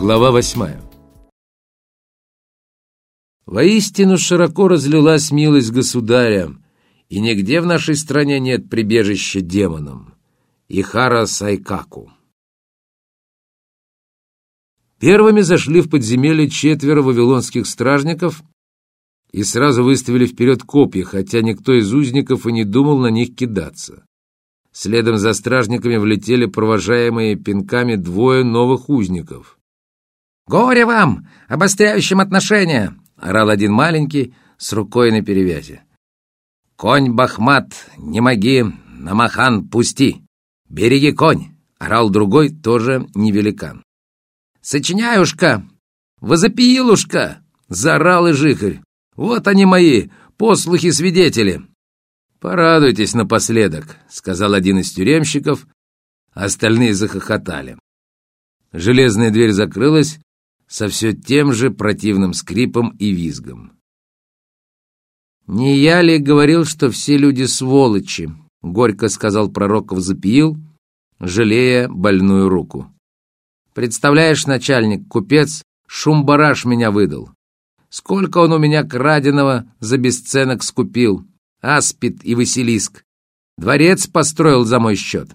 Глава восьмая Воистину широко разлилась милость государя, и нигде в нашей стране нет прибежища демонам. Ихара Сайкаку. Первыми зашли в подземелье четверо вавилонских стражников и сразу выставили вперед копья, хотя никто из узников и не думал на них кидаться. Следом за стражниками влетели провожаемые пинками двое новых узников. «Горе вам, обостряющим отношения!» — орал один маленький с рукой на перевязи. «Конь Бахмат, не моги, намахан пусти! Береги конь!» — орал другой, тоже не великан. «Сочиняюшка! Возопиилушка!» — заорал и жихарь. «Вот они мои, послухи-свидетели!» «Порадуйтесь напоследок», — сказал один из тюремщиков, остальные захохотали. Железная дверь закрылась со все тем же противным скрипом и визгом. «Не я ли говорил, что все люди сволочи?» — горько сказал пророков запиил, жалея больную руку. «Представляешь, начальник, купец Шумбараш меня выдал. Сколько он у меня краденого за бесценок скупил!» Аспид и Василиск. Дворец построил за мой счет.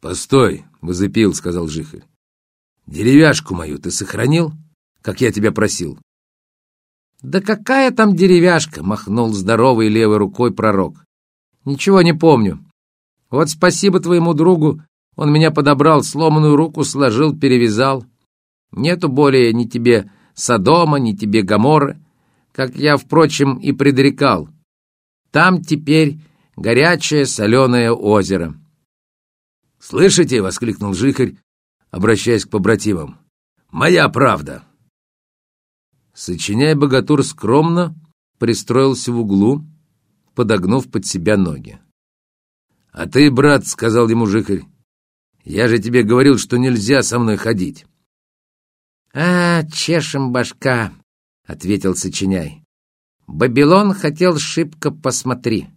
«Постой!» — возопил, — сказал Жихарь. «Деревяшку мою ты сохранил, как я тебя просил?» «Да какая там деревяшка!» — махнул здоровой левой рукой пророк. «Ничего не помню. Вот спасибо твоему другу, он меня подобрал, сломанную руку сложил, перевязал. Нету более ни тебе Содома, ни тебе Гаморы, как я, впрочем, и предрекал. Там теперь горячее соленое озеро. «Слышите?» — воскликнул Жихарь, обращаясь к побратимам. «Моя правда!» Сочиняя богатур скромно, пристроился в углу, подогнув под себя ноги. «А ты, брат, — сказал ему Жихарь, — я же тебе говорил, что нельзя со мной ходить». «А, чешем башка!» — ответил Сочиняй. Бабилон хотел шибко посмотри.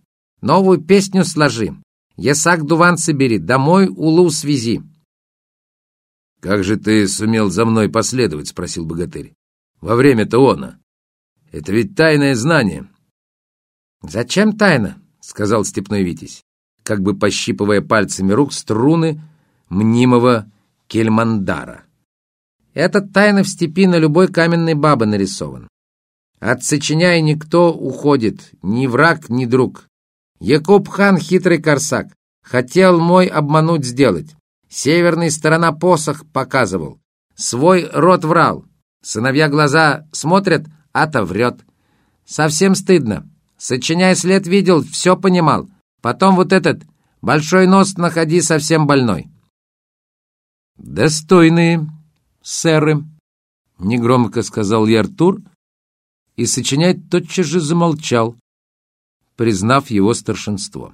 Новую песню сложи. Ясак дуван собери, домой улу свези. «Как же ты сумел за мной последовать?» — спросил богатырь. «Во время-то она. Это ведь тайное знание». «Зачем тайна?» — сказал степной Витязь, как бы пощипывая пальцами рук струны мнимого кельмандара. «Этот тайна в степи на любой каменной бабы нарисован. Отсочиняй никто уходит, ни враг, ни друг. Якуб хан хитрый корсак, хотел мой обмануть сделать. Северная сторона посох показывал. Свой рот врал. Сыновья глаза смотрят, а-то врет. Совсем стыдно. Сочиняй след видел, все понимал. Потом вот этот большой нос находи совсем больной. «Достойные, сэры», — негромко сказал я Артур, и сочинять тотчас же замолчал, признав его старшинство.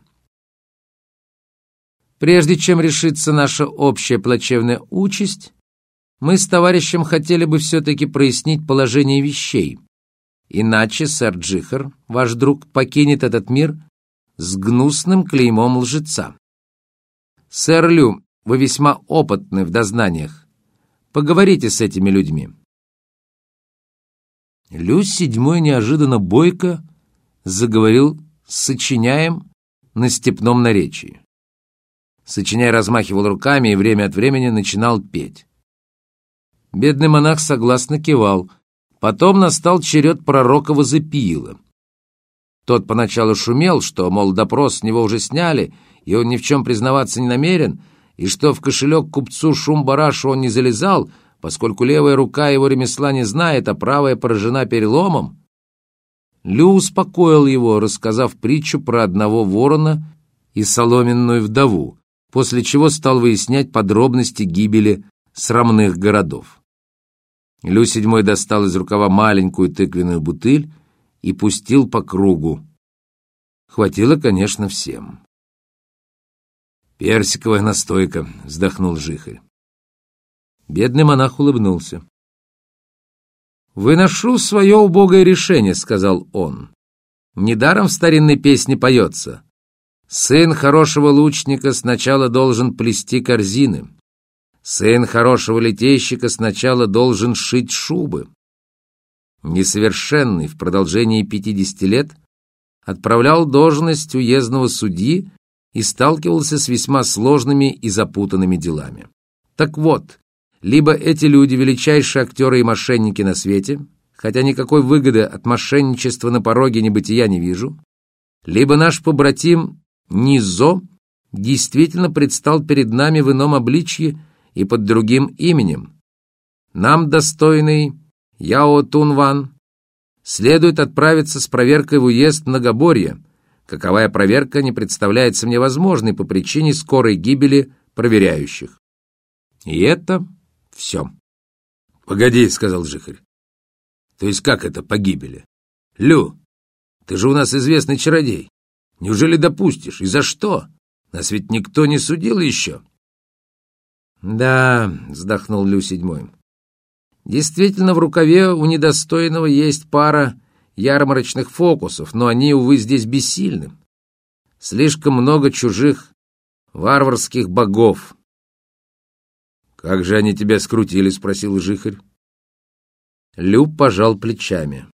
Прежде чем решиться наша общая плачевная участь, мы с товарищем хотели бы все-таки прояснить положение вещей. Иначе сэр Джихар, ваш друг, покинет этот мир с гнусным клеймом лжеца. Сэр Лю, вы весьма опытны в дознаниях. Поговорите с этими людьми. Люсь седьмой неожиданно бойко заговорил сочиняем на степном наречии. Сочиняй размахивал руками и время от времени начинал петь. Бедный монах согласно кивал. Потом настал черед пророка Возопиила. Тот поначалу шумел, что, мол, допрос с него уже сняли, и он ни в чем признаваться не намерен, и что в кошелек купцу Шумбарашу он не залезал — поскольку левая рука его ремесла не знает, а правая поражена переломом, Лю успокоил его, рассказав притчу про одного ворона и соломенную вдову, после чего стал выяснять подробности гибели срамных городов. Лю седьмой достал из рукава маленькую тыквенную бутыль и пустил по кругу. Хватило, конечно, всем. «Персиковая настойка», — вздохнул Жихарь. Бедный монах улыбнулся. «Выношу свое убогое решение», — сказал он. «Недаром в старинной песне поется. Сын хорошего лучника сначала должен плести корзины. Сын хорошего литейщика сначала должен шить шубы. Несовершенный в продолжении 50 лет отправлял должность уездного судьи и сталкивался с весьма сложными и запутанными делами. Так вот, либо эти люди величайшие актеры и мошенники на свете, хотя никакой выгоды от мошенничества на пороге небытия не вижу, либо наш побратим Низо действительно предстал перед нами в ином обличье и под другим именем. Нам, достойный Яо Тунван, следует отправиться с проверкой в уезд Многоборье. Каковая проверка не представляется мне возможной по причине скорой гибели проверяющих. И это все. «Погоди», — сказал Жихарь. «То есть как это погибели? Лю, ты же у нас известный чародей. Неужели допустишь? И за что? Нас ведь никто не судил еще». «Да», — вздохнул Лю седьмой. «Действительно, в рукаве у недостойного есть пара ярмарочных фокусов, но они, увы, здесь бессильны. Слишком много чужих варварских богов». «Как же они тебя скрутили?» — спросил Жихарь. Лю пожал плечами.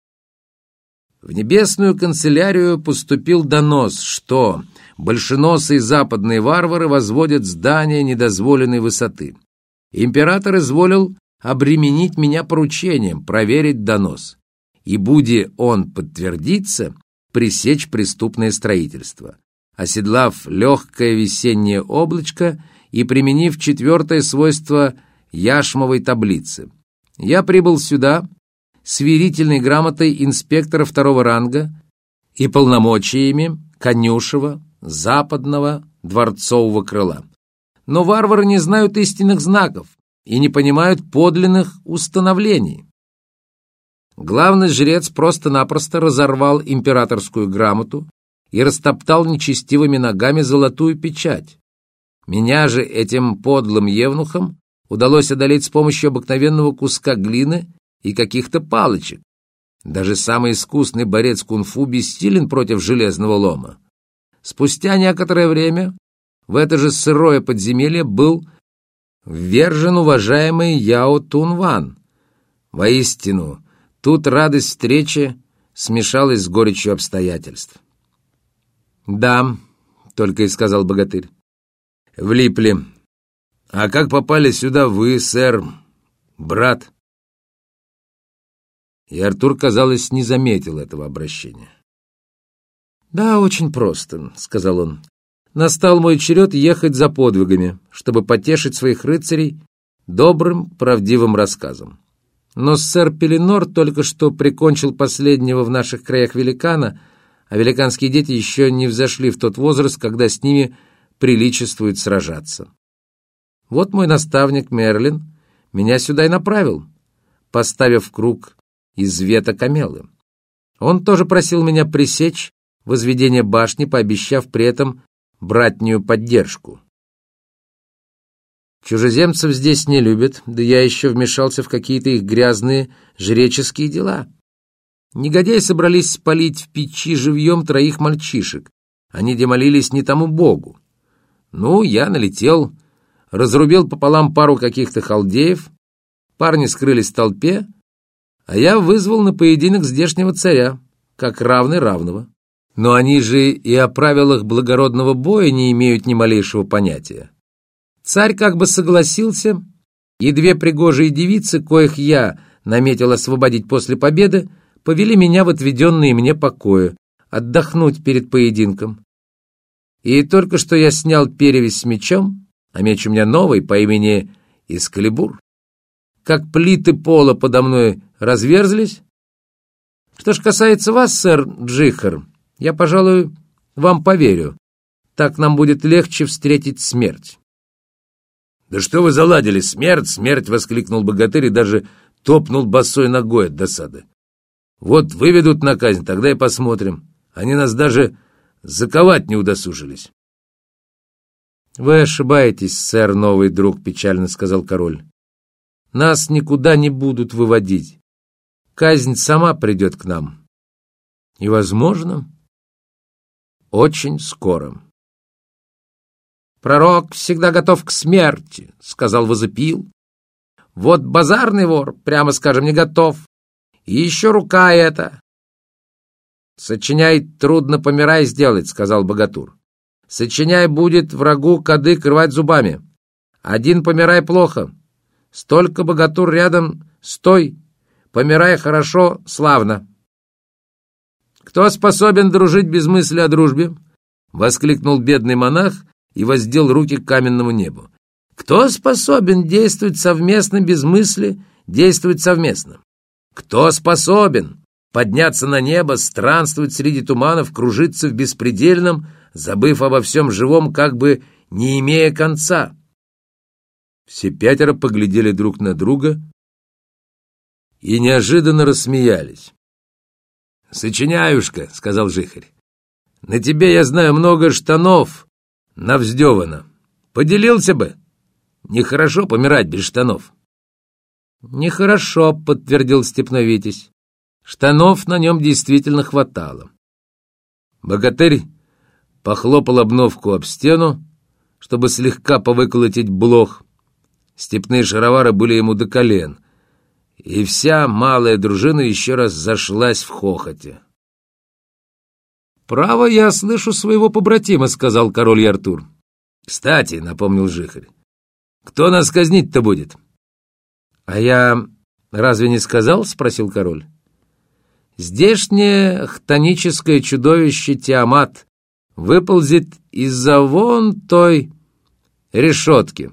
В небесную канцелярию поступил донос, что большеносые западные варвары возводят здания недозволенной высоты. Император изволил обременить меня поручением проверить донос, и, буди он подтвердиться, пресечь преступное строительство. Оседлав легкое весеннее облачко и применив четвертое свойство яшмовой таблицы, я прибыл сюда с верительной грамотой инспектора второго ранга и полномочиями Конюшева, западного дворцового крыла. Но варвары не знают истинных знаков и не понимают подлинных установлений. Главный жрец просто-напросто разорвал императорскую грамоту и растоптал нечестивыми ногами золотую печать. Меня же этим подлым евнухам удалось одолеть с помощью обыкновенного куска глины и каких-то палочек. Даже самый искусный борец кунг-фу бессилен против железного лома. Спустя некоторое время в это же сырое подземелье был ввержен уважаемый Яо Тунван. Воистину, тут радость встречи смешалась с горечью обстоятельств. «Да», — только и сказал богатырь, — «влипли. А как попали сюда вы, сэр, брат?» И Артур, казалось, не заметил этого обращения. «Да, очень просто», — сказал он. «Настал мой черед ехать за подвигами, чтобы потешить своих рыцарей добрым, правдивым рассказом. Но сэр Пеленор только что прикончил последнего в наших краях великана, а великанские дети еще не взошли в тот возраст, когда с ними приличествует сражаться. Вот мой наставник Мерлин меня сюда и направил, поставив круг из вета камелы. Он тоже просил меня пресечь возведения башни, пообещав при этом братнюю поддержку. Чужеземцев здесь не любят, да я еще вмешался в какие-то их грязные жреческие дела. Негодяи собрались спалить в печи живьем троих мальчишек. Они демолились не тому богу. Ну, я налетел, разрубил пополам пару каких-то халдеев, парни скрылись в толпе, а я вызвал на поединок здешнего царя, как равный равного. Но они же и о правилах благородного боя не имеют ни малейшего понятия. Царь как бы согласился, и две пригожие девицы, коих я наметил освободить после победы, повели меня в отведенные мне покои, отдохнуть перед поединком. И только что я снял перевязь с мечом, а меч у меня новый по имени Искалибур, как плиты пола подо мной разверзлись. Что ж касается вас, сэр Джихар, я, пожалуй, вам поверю. Так нам будет легче встретить смерть. «Да что вы заладили? Смерть, смерть!» — воскликнул богатырь и даже топнул босой ногой от досады. «Вот выведут на казнь, тогда и посмотрим. Они нас даже заковать не удосужились». «Вы ошибаетесь, сэр, новый друг», — печально сказал король. «Нас никуда не будут выводить. Казнь сама придет к нам. И, возможно, очень скоро. Пророк всегда готов к смерти, — сказал Возопил. Вот базарный вор, прямо скажем, не готов. И еще рука эта. Сочиняй, трудно помирай сделать, — сказал Богатур. Сочиняй будет врагу кадык рвать зубами. Один помирай плохо. Столько богатур рядом, стой. Помирай хорошо, славно. Кто способен дружить без мысли о дружбе? Воскликнул бедный монах и воздел руки к каменному небу. Кто способен действовать совместно без мысли, действовать совместно? Кто способен подняться на небо, странствовать среди туманов, кружиться в беспредельном, забыв обо всем живом, как бы не имея конца? Все пятеро поглядели друг на друга и неожиданно рассмеялись. «Сочиняюшка», — сказал Жихарь, — «на тебе я знаю много штанов навздевано. Поделился бы. Нехорошо помирать без штанов». «Нехорошо», — подтвердил Степной. Штанов на нем действительно хватало. Богатырь похлопал обновку об стену, чтобы слегка повыколотить блох. Степные шаровары были ему до колен, и вся малая дружина еще раз зашлась в хохоте. «Право, я слышу своего побратима», — сказал король Артур. «Кстати», — напомнил Жихарь, — «кто нас казнить-то будет?» «А я разве не сказал?» — спросил король. Здешнее хтоническое чудовище Тиамат выползет из-за вон той решетки.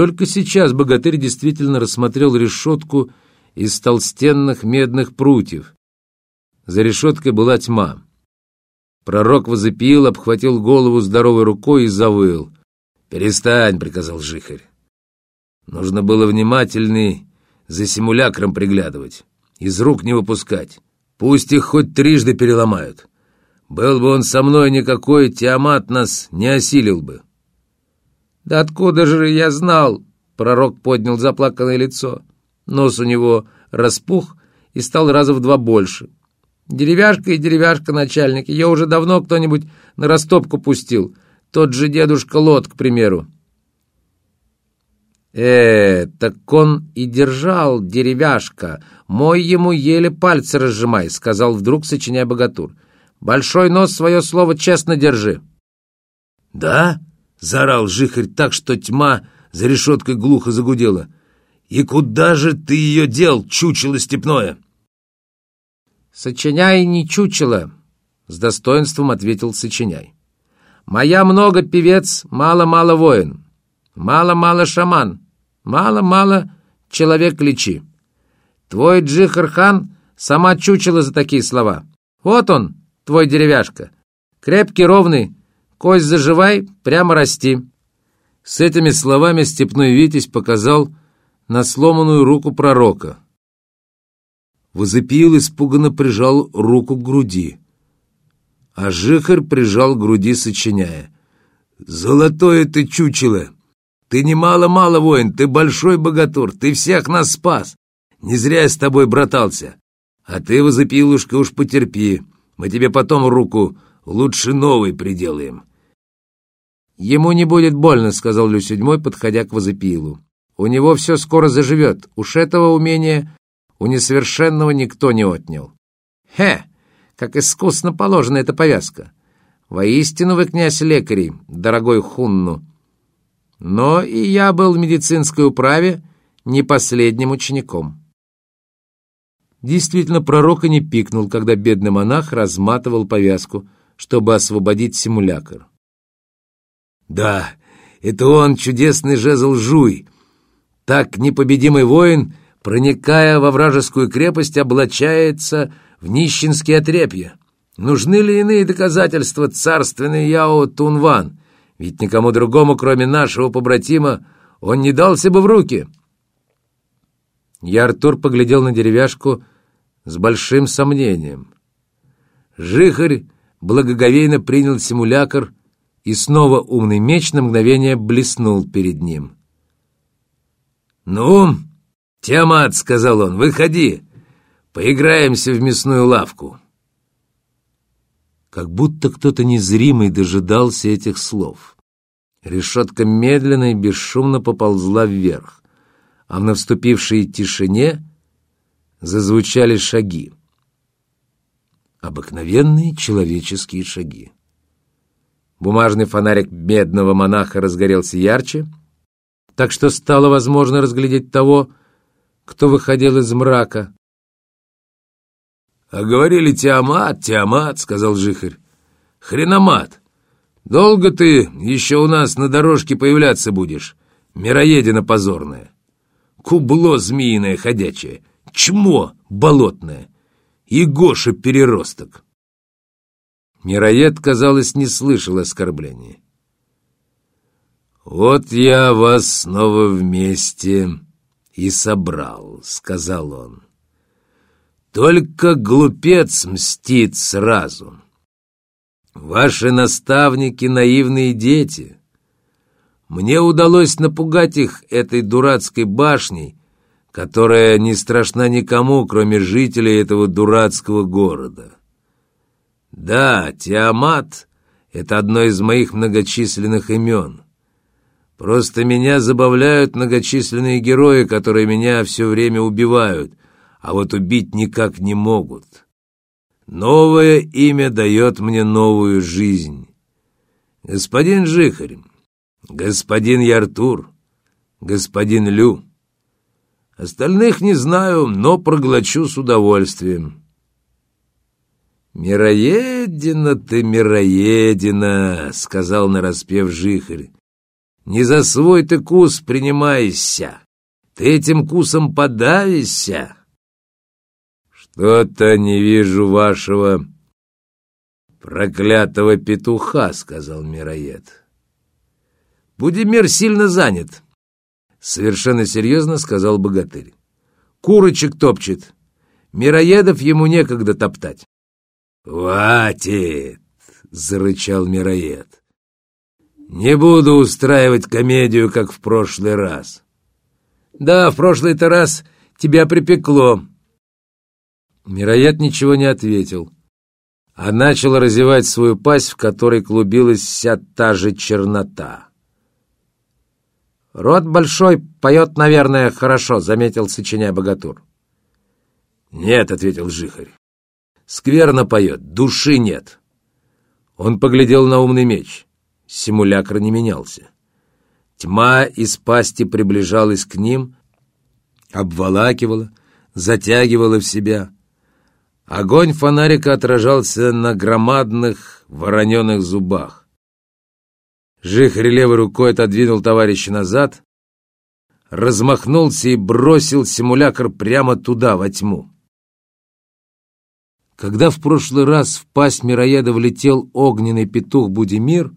Только сейчас богатырь действительно рассмотрел решетку из толстенных медных прутьев. За решеткой была тьма. Пророк возопил, обхватил голову здоровой рукой и завыл. «Перестань», — приказал Жихарь. Нужно было внимательней за симулякром приглядывать из рук не выпускать. Пусть их хоть трижды переломают. Был бы он со мной никакой, Тиамат нас не осилил бы. «Да откуда же я знал?» Пророк поднял заплаканное лицо. Нос у него распух и стал раза в два больше. «Деревяшка и деревяшка, начальник. Ее уже давно кто-нибудь на растопку пустил. Тот же дедушка Лот, к примеру. «Э, так он и держал, деревяшка. Мой ему еле пальцы разжимай», — сказал вдруг, сочиняя богатур. «Большой нос свое слово честно держи». «Да?» — заорал жихарь так, что тьма за решеткой глухо загудела. «И куда же ты ее дел, чучело степное?» «Сочиняй не чучело», — с достоинством ответил Сочиняй. «Моя много певец, мало-мало воин». Мало-мало шаман, мало-мало человек лечи. Твой Джихархан сама чучела за такие слова. Вот он, твой деревяшка. Крепкий, ровный, кость заживай, прямо расти. С этими словами степной Витязь показал на сломанную руку пророка. Возопил, испуганно прижал руку к груди. А Жихарь прижал к груди, сочиняя. «Золотое ты чучело!» Ты немало-мало воин, ты большой богатур, ты всех нас спас. Не зря я с тобой братался. А ты, возопилушка, уж потерпи. Мы тебе потом руку лучше новой приделаем». «Ему не будет больно», — сказал Лю седьмой, подходя к возопилу. «У него все скоро заживет. Уж этого умения у несовершенного никто не отнял». «Хе! Как искусно положена эта повязка! Воистину вы, князь лекарей, дорогой Хунну!» Но и я был в медицинской управе не последним учеником. Действительно, пророк и не пикнул, когда бедный монах разматывал повязку, чтобы освободить симулякр. «Да, это он, чудесный жезл Жуй. Так непобедимый воин, проникая во вражескую крепость, облачается в нищенские отрепья. Нужны ли иные доказательства царственный Яо Тунван?» Ведь никому другому, кроме нашего побратима, он не дался бы в руки. Я, Артур, поглядел на деревяшку с большим сомнением. Жихарь благоговейно принял симулякр, и снова умный меч на мгновение блеснул перед ним. «Ну, Тиамат», — сказал он, — «выходи, поиграемся в мясную лавку». как будто кто-то незримый дожидался этих слов. Решетка медленно и бесшумно поползла вверх, а в наступившей тишине зазвучали шаги. Обыкновенные человеческие шаги. Бумажный фонарик бедного монаха разгорелся ярче, так что стало возможно разглядеть того, кто выходил из мрака. — А говорили Тиамат, Тиамат, — сказал Жихарь. — Хреномат, долго ты еще у нас на дорожке появляться будешь, мироедина позорная. Кубло змеиное ходячее, чмо болотное и Гоша переросток. Мироед, казалось, не слышал оскорбления. «Вот я вас снова вместе и собрал», — сказал он. «Только глупец мстит сразу. Ваши наставники — наивные дети. Мне удалось напугать их этой дурацкой башней, которая не страшна никому, кроме жителей этого дурацкого города. Да, Тиамат — это одно из моих многочисленных имен. Просто меня забавляют многочисленные герои, которые меня все время убивают, а вот убить никак не могут. Новое имя дает мне новую жизнь. Господин Жихарь, господин Яртур, господин Лю — Остальных не знаю, но проглочу с удовольствием. «Мироедина ты, мироедина!» — сказал нараспев жихарь. «Не за свой ты кус принимайся, ты этим кусом подавишься!» «Что-то не вижу вашего проклятого петуха», — сказал мироед. «Будимир сильно занят». Совершенно серьезно сказал богатырь. Курочек топчет. Мироедов ему некогда топтать. «Хватит!» — зарычал Мироед. «Не буду устраивать комедию, как в прошлый раз». «Да, в прошлый-то раз тебя припекло». Мироед ничего не ответил, а начал разевать свою пасть, в которой клубилась вся та же чернота. «Рот большой, поет, наверное, хорошо», — заметил, сочиняя богатур. «Нет», — ответил Жихарь. «Скверно поет, души нет». Он поглядел на умный меч. Симулякр не менялся. Тьма из пасти приближалась к ним, обволакивала, затягивала в себя. Огонь фонарика отражался на громадных вороненых зубах. Жихарь левой рукой отодвинул товарища назад, размахнулся и бросил симулякр прямо туда, во тьму. Когда в прошлый раз в пасть Мироеда влетел огненный петух Будимир,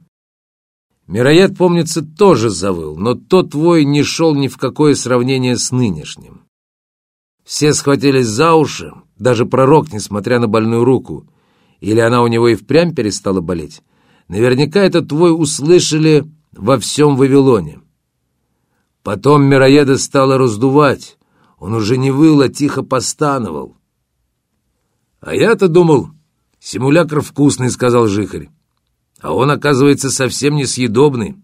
Мироед, помнится, тоже завыл, но тот вой не шел ни в какое сравнение с нынешним. Все схватились за уши, даже пророк, несмотря на больную руку, или она у него и впрямь перестала болеть, Наверняка этот твой услышали во всем Вавилоне. Потом мироеда стало раздувать. Он уже не выл, а тихо постановал. А я-то думал, симулякр вкусный, сказал Жихарь. А он, оказывается, совсем несъедобный.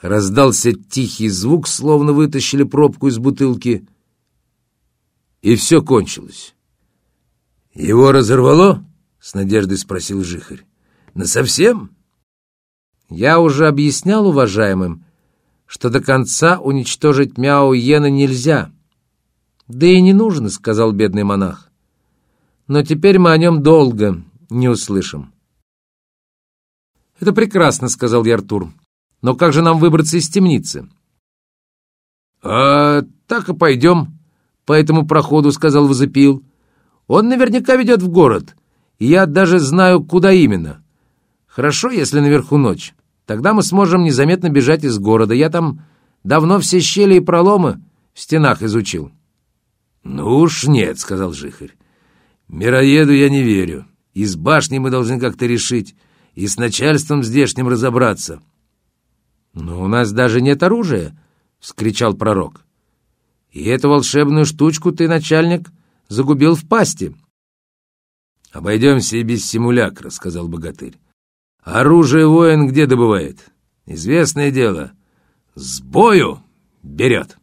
Раздался тихий звук, словно вытащили пробку из бутылки. И все кончилось. «Его разорвало?» — с надеждой спросил Жихарь. Насовсем? Я уже объяснял уважаемым, что до конца уничтожить Мяо Йена нельзя. Да и не нужно, сказал бедный монах. Но теперь мы о нем долго не услышим. Это прекрасно, сказал я Артур. Но как же нам выбраться из темницы? А так и пойдем по этому проходу, сказал Возопил. Он наверняка ведет в город, и я даже знаю, куда именно. Хорошо, если наверху ночь. Тогда мы сможем незаметно бежать из города. Я там давно все щели и проломы в стенах изучил. «Ну уж нет», — сказал Жихарь. «Мироеду я не верю. И с башней мы должны как-то решить, и с начальством здешним разобраться». «Но у нас даже нет оружия», — вскричал пророк. «И эту волшебную штучку ты, начальник, загубил в пасти». «Обойдемся и без симулякра», — сказал богатырь. «Оружие воин где добывает? Известное дело. С бою берет».